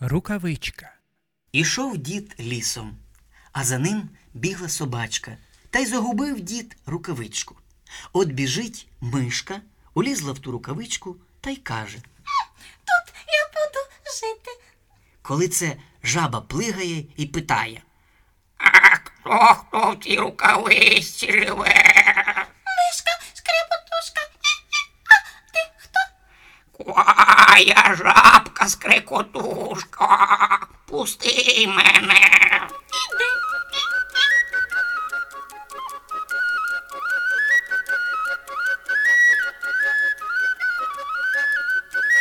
Рукавичка. Ішов дід лісом, а за ним бігла собачка, та й загубив дід рукавичку. От біжить мишка, улізла в ту рукавичку та й каже: Тут я буду жити. коли це жаба плигає і питає. А хто хто в цій рукавичці живе? Мишка, шкрепотушка. А ти хто? Квая жабка скрекотушка. Пусти мене.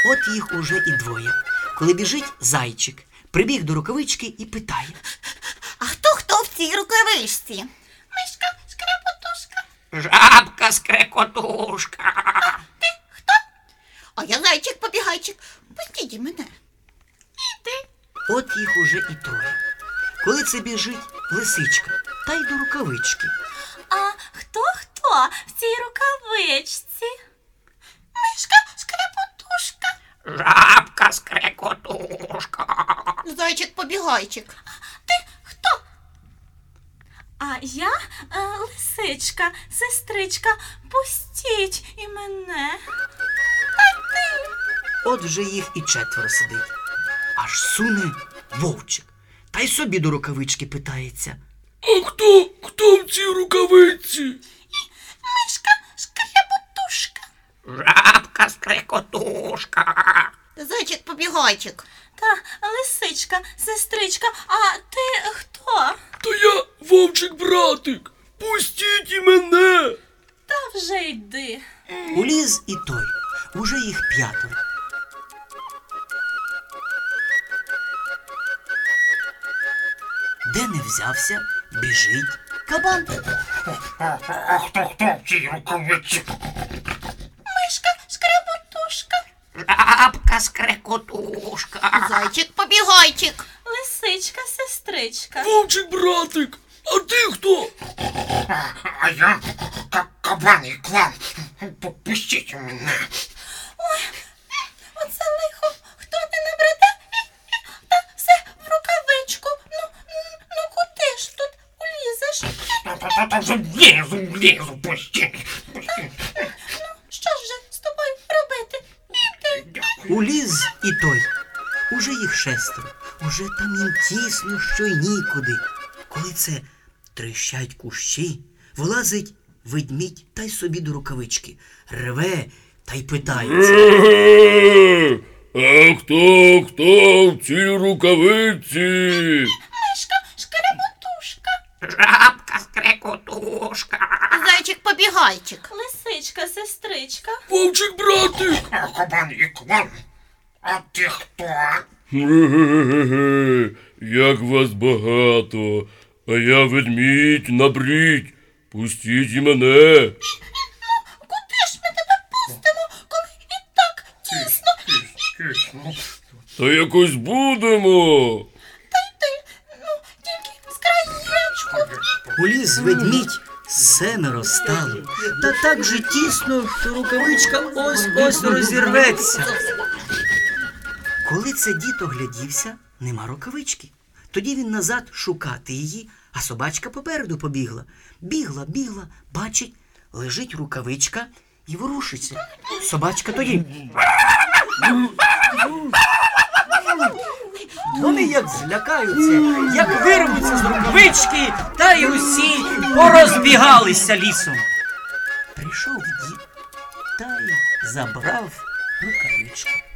От їх уже і двоє. Коли біжить зайчик, прибіг до рукавички і питає. А хто хто в цій рукавичці? Мишка, шкрепотушка. Жабка скрекотушка. Ти хто? А я зайчик побігайчик. Пустіть мене. Іди. От їх уже і троє. Коли це біжить лисичка, та й до рукавички. А хто хто в цій рукавичці? Мишка, шкрепотушка. Жабка скрекотушка. Зайчик побігайчик. Ти хто? А я е, лисичка, сестричка, пустіть і мене. От вже їх і четверо сидить. Аж суне вовчик. Та й собі до рукавички питається. А хто? Хто в цій рукавиці? Мишка, шкрепотушка. Жабка скрекотушка. Зайчик побігайчик. Та лисичка, сестричка, а ти хто? То я вовчик братик. Пустіть і мене. Та вже йди. Уліз і той. Уже їх п'ятеро. Де не взявся, біжить кабан. А хто хто в цій рукавичці? Мишка, шкрепотушка. Жабка скрекотушка. Зайчик побігайчик. Лисичка, сестричка. Вовчик братик. А ти хто? А я кабан і клан. Пустіть мене. Та-та-та вже влізу, влізу, пустіть. Пустіть. Ну, що ж же з тобою робити? Іди. Уліз і той. Уже їх шестеро. Уже там їм тісно, що й нікуди. Коли це трещать кущі, вилазить ведмідь та й собі до рукавички. Рве та й питається. А хто, хто в цій рукавиці? Мишка, шкрепотушка. Жабка скрекотушка. Зайчик. Лисичка, сестричка. Вовчик братик. А кабан і клан. А ти хто? Як вас багато. А я ведмідь набріть. Пустіть і мене. Куди ж ми тебе пустимо, коли і так тісно? Та якось будемо. Та йди, ну, тільки з краєчку. Уліз ведмідь, семеро стало. Та так же тісно, що рукавичка ось ось розірветься. Коли це дід оглядівся, нема рукавички. Тоді він назад шукати її, а собачка попереду побігла. Бігла, бігла, бачить, лежить рукавичка і ворушиться. Собачка тоді. Вони як злякаються, як вирвуться з рукавички, та й усі порозбігалися лісом. Прийшов дід та й забрав рукавичку.